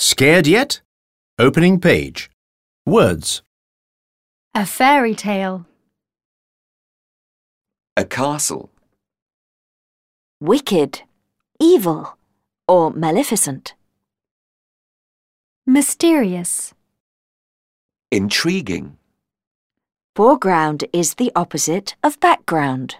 Scared yet? Opening page. Words. A fairy tale. A castle. wicked, evil, or maleficent. Mysterious. Intriguing. Foreground is the opposite of background.